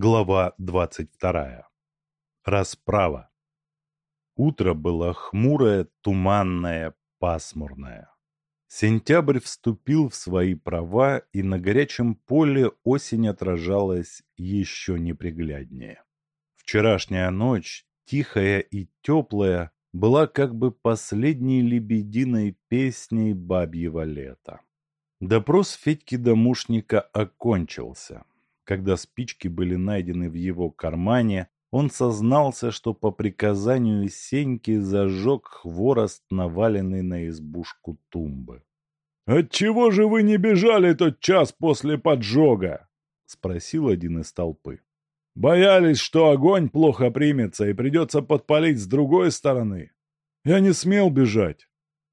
Глава двадцать вторая. Расправа. Утро было хмурое, туманное, пасмурное. Сентябрь вступил в свои права, и на горячем поле осень отражалась еще непригляднее. Вчерашняя ночь, тихая и теплая, была как бы последней лебединой песней бабьего лета. Допрос Федьки-домушника окончился. Когда спички были найдены в его кармане, он сознался, что по приказанию Сеньки зажег хворост, наваленный на избушку тумбы. «Отчего же вы не бежали тот час после поджога?» — спросил один из толпы. «Боялись, что огонь плохо примется и придется подпалить с другой стороны. Я не смел бежать».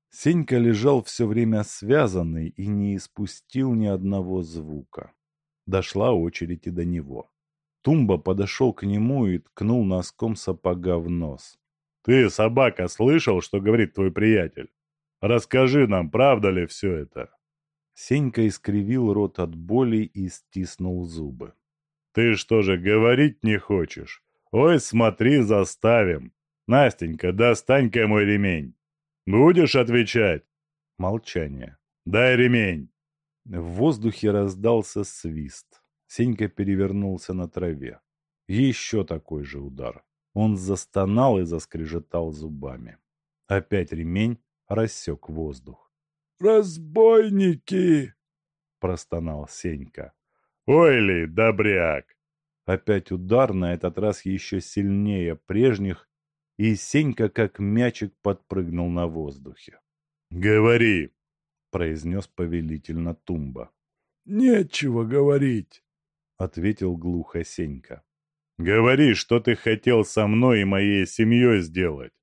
Сенька лежал все время связанный и не испустил ни одного звука. Дошла очередь и до него. Тумба подошел к нему и ткнул носком сапога в нос. «Ты, собака, слышал, что говорит твой приятель? Расскажи нам, правда ли все это?» Сенька искривил рот от боли и стиснул зубы. «Ты что же, говорить не хочешь? Ой, смотри, заставим! Настенька, достань-ка мой ремень! Будешь отвечать?» Молчание. «Дай ремень!» В воздухе раздался свист. Сенька перевернулся на траве. Еще такой же удар. Он застонал и заскрежетал зубами. Опять ремень рассек воздух. «Разбойники!» – простонал Сенька. «Ой ли, добряк!» Опять удар, на этот раз еще сильнее прежних, и Сенька как мячик подпрыгнул на воздухе. «Говори!» Произнес повелительно Тумба. «Нечего говорить», — ответил глухо Сенька. «Говори, что ты хотел со мной и моей семьей сделать».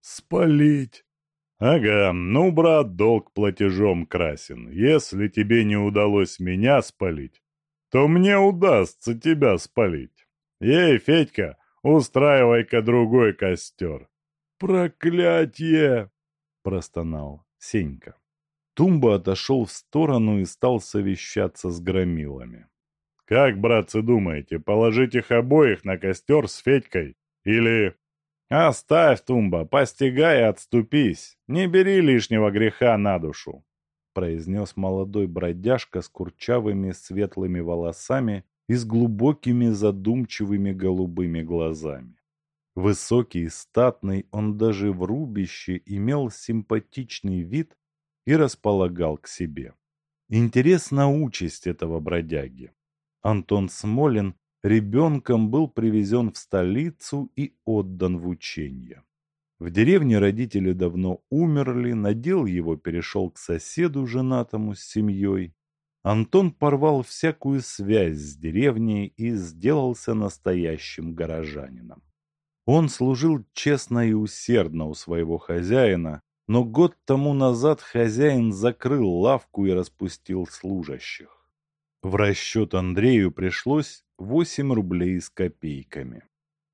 «Спалить». «Ага, ну, брат, долг платежом красен. Если тебе не удалось меня спалить, то мне удастся тебя спалить. Ей, Федька, устраивай-ка другой костер». «Проклятье!» – простонал Сенька. Тумба отошел в сторону и стал совещаться с громилами. «Как, братцы, думаете, положить их обоих на костер с Федькой? Или...» «Оставь, Тумба, постигай и отступись. Не бери лишнего греха на душу», — произнес молодой бродяжка с курчавыми светлыми волосами и с глубокими задумчивыми голубыми глазами. Высокий, статный, он даже в рубище имел симпатичный вид и располагал к себе. Интересна участь этого бродяги. Антон Смолин ребенком был привезен в столицу и отдан в учение. В деревне родители давно умерли, надел его перешел к соседу, женатому с семьей. Антон порвал всякую связь с деревней и сделался настоящим горожанином. Он служил честно и усердно у своего хозяина, но год тому назад хозяин закрыл лавку и распустил служащих. В расчет Андрею пришлось 8 рублей с копейками.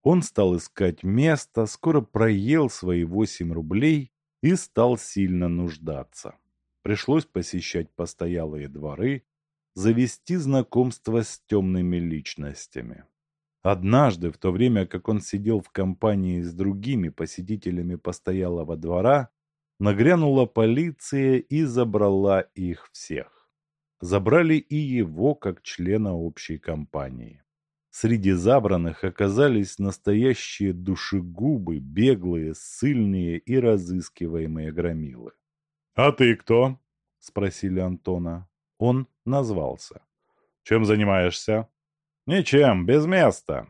Он стал искать место, скоро проел свои 8 рублей и стал сильно нуждаться. Пришлось посещать постоялые дворы, завести знакомство с темными личностями. Однажды, в то время как он сидел в компании с другими посетителями постоялого двора, Нагрянула полиция и забрала их всех. Забрали и его как члена общей компании. Среди забранных оказались настоящие душегубы, беглые, сильные и разыскиваемые громилы. «А ты кто?» – спросили Антона. Он назвался. «Чем занимаешься?» «Ничем, без места».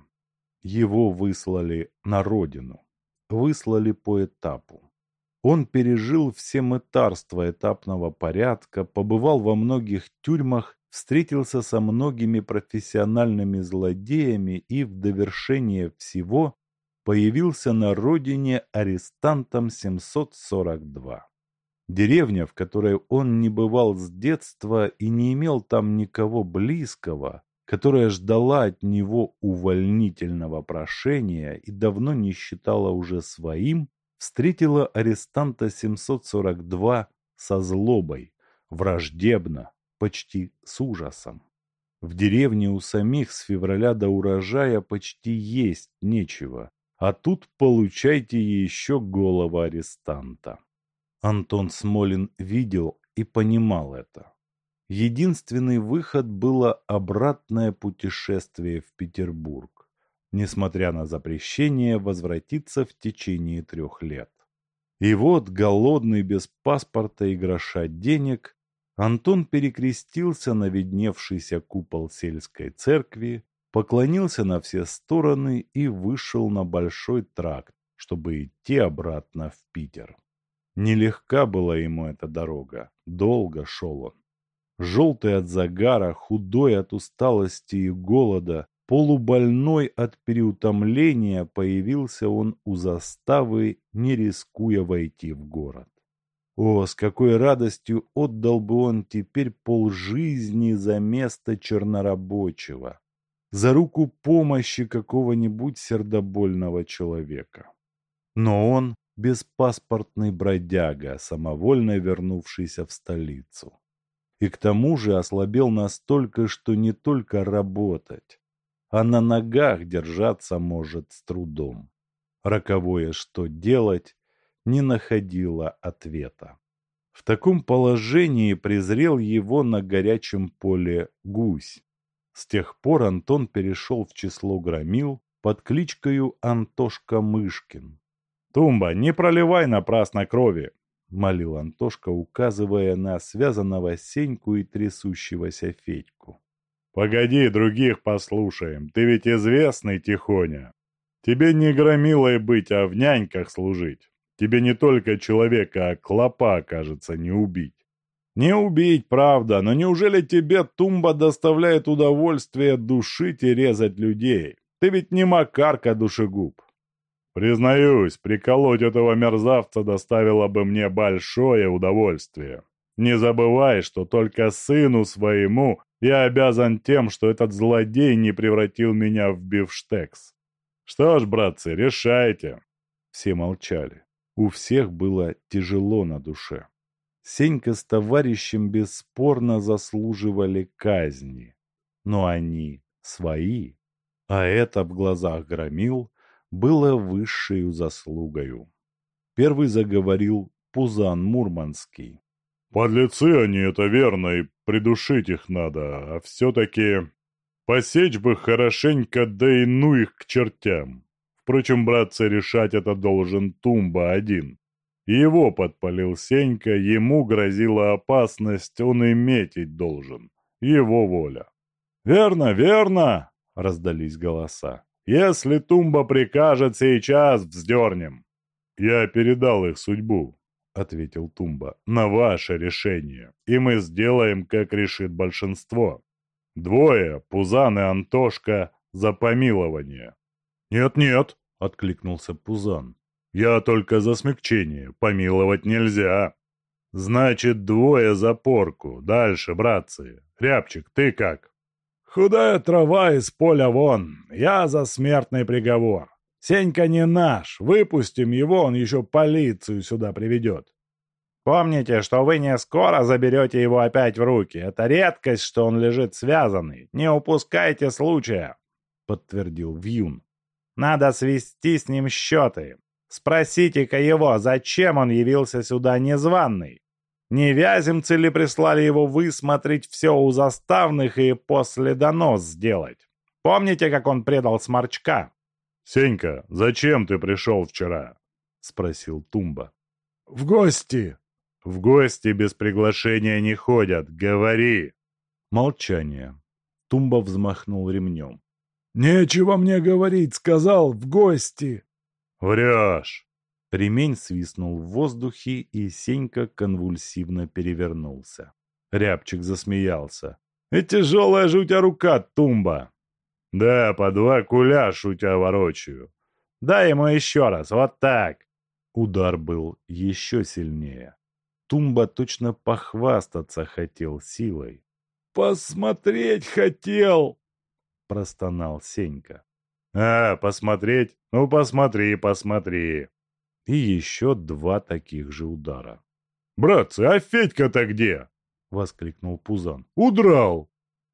Его выслали на родину. Выслали по этапу. Он пережил все мытарства этапного порядка, побывал во многих тюрьмах, встретился со многими профессиональными злодеями и в довершение всего появился на родине арестантом 742. Деревня, в которой он не бывал с детства и не имел там никого близкого, которая ждала от него увольнительного прошения и давно не считала уже своим, встретила арестанта 742 со злобой, враждебно, почти с ужасом. В деревне у самих с февраля до урожая почти есть нечего, а тут получайте еще голова арестанта. Антон Смолин видел и понимал это. Единственный выход было обратное путешествие в Петербург, несмотря на запрещение возвратиться в течение трех лет. И вот, голодный, без паспорта и гроша денег, Антон перекрестился на видневшийся купол сельской церкви, поклонился на все стороны и вышел на большой тракт, чтобы идти обратно в Питер. Нелегка была ему эта дорога, долго шел он. Желтый от загара, худой от усталости и голода, полубольной от переутомления, появился он у заставы, не рискуя войти в город. О, с какой радостью отдал бы он теперь полжизни за место чернорабочего, за руку помощи какого-нибудь сердобольного человека. Но он беспаспортный бродяга, самовольно вернувшийся в столицу. И к тому же ослабел настолько, что не только работать, а на ногах держаться может с трудом. Роковое что делать, не находила ответа. В таком положении презрел его на горячем поле гусь. С тех пор Антон перешел в число громил под кличкою Антошка Мышкин. «Тумба, не проливай напрасно крови!» — молил Антошка, указывая на связанного Сеньку и трясущегося Федьку. «Погоди, других послушаем, ты ведь известный, Тихоня. Тебе не громилой быть, а в няньках служить. Тебе не только человека, а клопа, кажется, не убить. Не убить, правда, но неужели тебе тумба доставляет удовольствие душить и резать людей? Ты ведь не Макарка душегуб. Признаюсь, приколоть этого мерзавца доставило бы мне большое удовольствие. Не забывай, что только сыну своему я обязан тем, что этот злодей не превратил меня в бифштекс. Что ж, братцы, решайте. Все молчали. У всех было тяжело на душе. Сенька с товарищем бесспорно заслуживали казни. Но они свои. А это в глазах громил было высшей заслугою. Первый заговорил Пузан Мурманский. «Подлецы они, это верно, и придушить их надо, а все-таки посечь бы хорошенько, да и ну их к чертям. Впрочем, братцы, решать это должен Тумба один. Его подпалил Сенька, ему грозила опасность, он и метить должен. Его воля. «Верно, верно!» — раздались голоса. «Если Тумба прикажет, сейчас вздернем!» «Я передал их судьбу», — ответил Тумба, — «на ваше решение, и мы сделаем, как решит большинство. Двое, Пузан и Антошка, за помилование. «Нет-нет», — откликнулся Пузан. «Я только за смягчение. Помиловать нельзя». «Значит, двое за порку. Дальше, братцы. Рябчик, ты как?» «Худая трава из поля вон. Я за смертный приговор. Сенька не наш. Выпустим его, он еще полицию сюда приведет». «Помните, что вы не скоро заберете его опять в руки. Это редкость, что он лежит связанный. Не упускайте случая», — подтвердил Вьюн. Надо свести с ним счеты. Спросите-ка его, зачем он явился сюда незваный? Не вяземцы ли прислали его высмотреть все у заставных и после донос сделать? Помните, как он предал сморчка? «Сенька, зачем ты пришел вчера?» — спросил Тумба. «В гости!» «В гости без приглашения не ходят, говори!» Молчание. Тумба взмахнул ремнем. «Нечего мне говорить, сказал, в гости!» «Врешь!» Ремень свистнул в воздухе, и Сенька конвульсивно перевернулся. Рябчик засмеялся. «И тяжелая же у тебя рука, тумба!» «Да, по два куляш у тебя ворочаю!» «Дай ему еще раз, вот так!» Удар был еще сильнее. Тумба точно похвастаться хотел силой. «Посмотреть хотел!» — простонал Сенька. «А, посмотреть? Ну, посмотри, посмотри!» И еще два таких же удара. «Братцы, а Федька-то где?» — воскликнул Пузан. «Удрал!»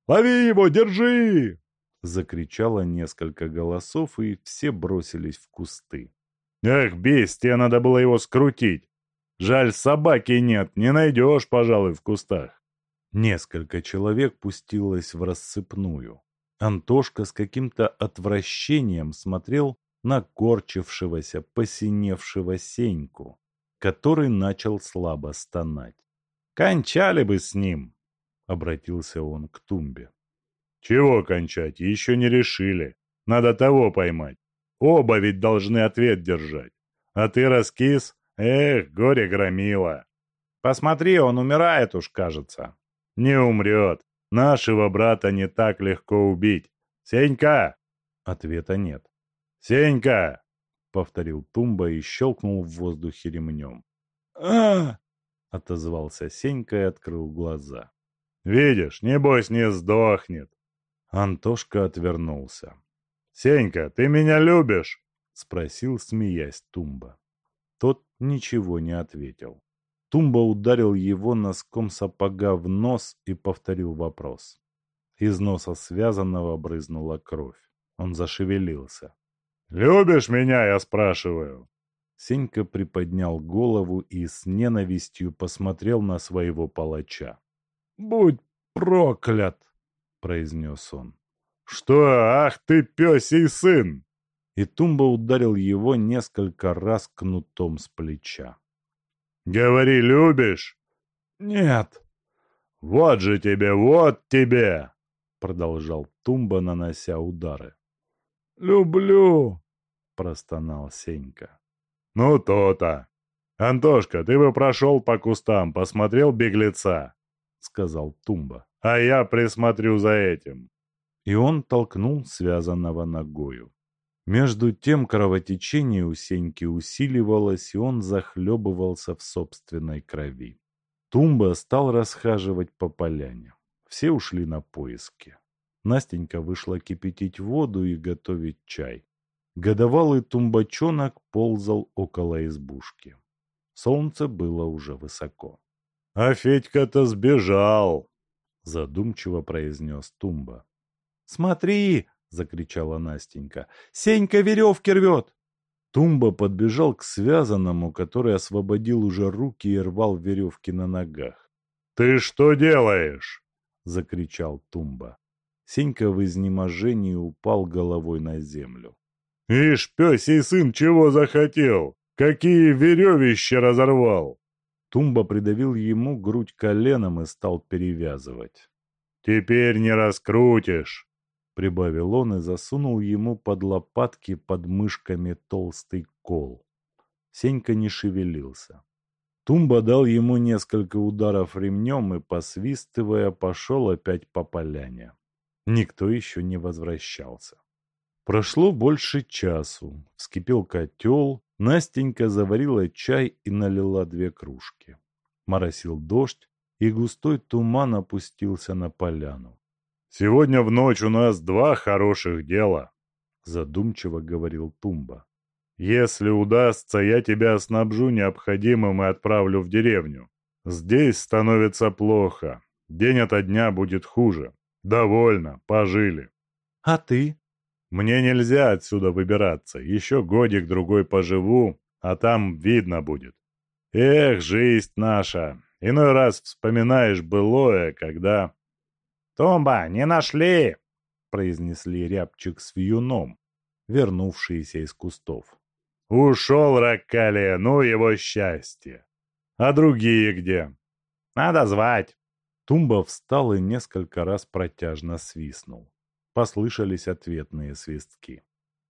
Лови его, держи!» Закричало несколько голосов, и все бросились в кусты. «Эх, бестия, надо было его скрутить! Жаль, собаки нет, не найдешь, пожалуй, в кустах!» Несколько человек пустилось в рассыпную. Антошка с каким-то отвращением смотрел на корчившегося, посиневшего Сеньку, который начал слабо стонать. «Кончали бы с ним!» — обратился он к тумбе. «Чего кончать? Еще не решили. Надо того поймать. Оба ведь должны ответ держать. А ты раскис? Эх, горе громила!» «Посмотри, он умирает уж, кажется». «Не умрет. Нашего брата не так легко убить. Сенька!» Ответа нет. «Сенька!» — повторил Тумба и щелкнул в воздухе ремнем. а отозвался Сенька и открыл глаза. «Видишь, небось не сдохнет!» Антошка отвернулся. «Сенька, ты меня любишь?» — спросил, смеясь Тумба. Тот ничего не ответил. Тумба ударил его носком сапога в нос и повторил вопрос. Из носа связанного брызнула кровь. Он зашевелился. «Любишь меня, я спрашиваю?» Сенька приподнял голову и с ненавистью посмотрел на своего палача. «Будь проклят!» — произнес он. «Что? Ах ты, пёсий сын!» И Тумба ударил его несколько раз кнутом с плеча. «Говори, любишь?» «Нет». «Вот же тебе, вот тебе!» Продолжал Тумба, нанося удары. «Люблю!» — простонал Сенька. «Ну, то-то! Антошка, ты бы прошел по кустам, посмотрел беглеца!» — сказал Тумба. «А я присмотрю за этим!» И он толкнул связанного ногою. Между тем кровотечение у Сеньки усиливалось, и он захлебывался в собственной крови. Тумба стал расхаживать по поляне. Все ушли на поиски. Настенька вышла кипятить воду и готовить чай. Годовалый тумбачонок ползал около избушки. Солнце было уже высоко. — А Федька-то сбежал! — задумчиво произнес Тумба. — Смотри! — закричала Настенька. — Сенька веревки рвет! Тумба подбежал к связанному, который освободил уже руки и рвал веревки на ногах. — Ты что делаешь? — закричал Тумба. Сенька в изнеможении упал головой на землю. «Ишь, пёсий сын чего захотел? Какие веревища разорвал!» Тумба придавил ему грудь коленом и стал перевязывать. «Теперь не раскрутишь!» — прибавил он и засунул ему под лопатки под мышками толстый кол. Сенька не шевелился. Тумба дал ему несколько ударов ремнем и, посвистывая, пошел опять по поляне. Никто еще не возвращался. Прошло больше часу. Вскипел котел, Настенька заварила чай и налила две кружки. Моросил дождь, и густой туман опустился на поляну. «Сегодня в ночь у нас два хороших дела», — задумчиво говорил Тумба. «Если удастся, я тебя снабжу необходимым и отправлю в деревню. Здесь становится плохо. День ото дня будет хуже. «Довольно, пожили». «А ты?» «Мне нельзя отсюда выбираться. Еще годик-другой поживу, а там видно будет. Эх, жизнь наша! Иной раз вспоминаешь былое, когда...» «Томба, не нашли!» — произнесли рябчик с вьюном, вернувшиеся из кустов. «Ушел Раккалия, ну его счастье! А другие где?» «Надо звать!» Тумба встал и несколько раз протяжно свистнул. Послышались ответные свистки.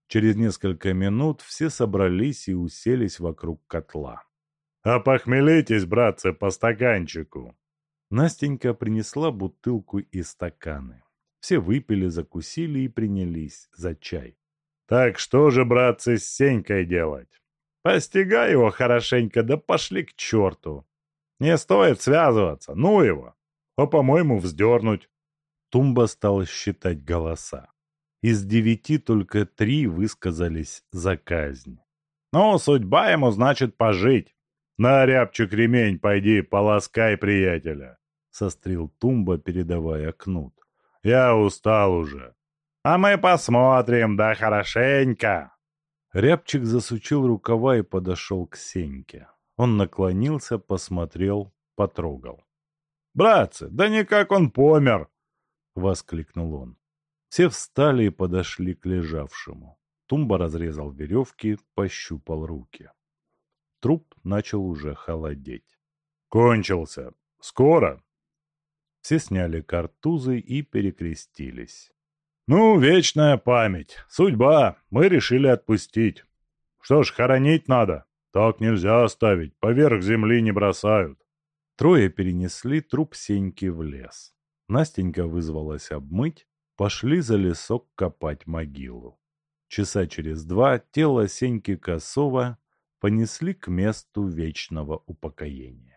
Через несколько минут все собрались и уселись вокруг котла. «Опохмелитесь, братцы, по стаканчику!» Настенька принесла бутылку и стаканы. Все выпили, закусили и принялись за чай. «Так что же, братцы, с Сенькой делать? Постигай его хорошенько, да пошли к черту! Не стоит связываться, ну его!» а, по-моему, вздернуть. Тумба стал считать голоса. Из девяти только три высказались за казнь. «Ну, судьба ему, значит, пожить. На рябчик ремень пойди, полоскай приятеля», — сострил Тумба, передавая кнут. Я устал уже. А мы посмотрим, да хорошенько. Рябчик засучил рукава и подошел к Сеньке. Он наклонился, посмотрел, потрогал. «Братцы, да никак он помер!» — воскликнул он. Все встали и подошли к лежавшему. Тумба разрезал веревки, пощупал руки. Труп начал уже холодеть. «Кончился. Скоро?» Все сняли картузы и перекрестились. «Ну, вечная память. Судьба. Мы решили отпустить. Что ж, хоронить надо. Так нельзя оставить. Поверх земли не бросают». Трое перенесли труп Сеньки в лес. Настенька вызвалась обмыть, пошли за лесок копать могилу. Часа через два тело Сеньки Косова понесли к месту вечного упокоения.